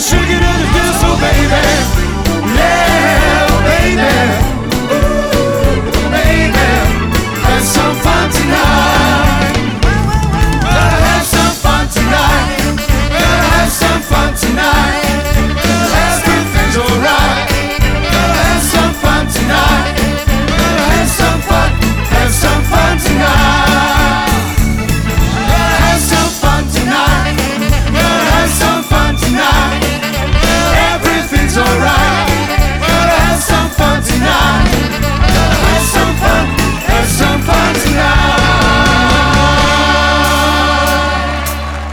sugar in the disco, baby.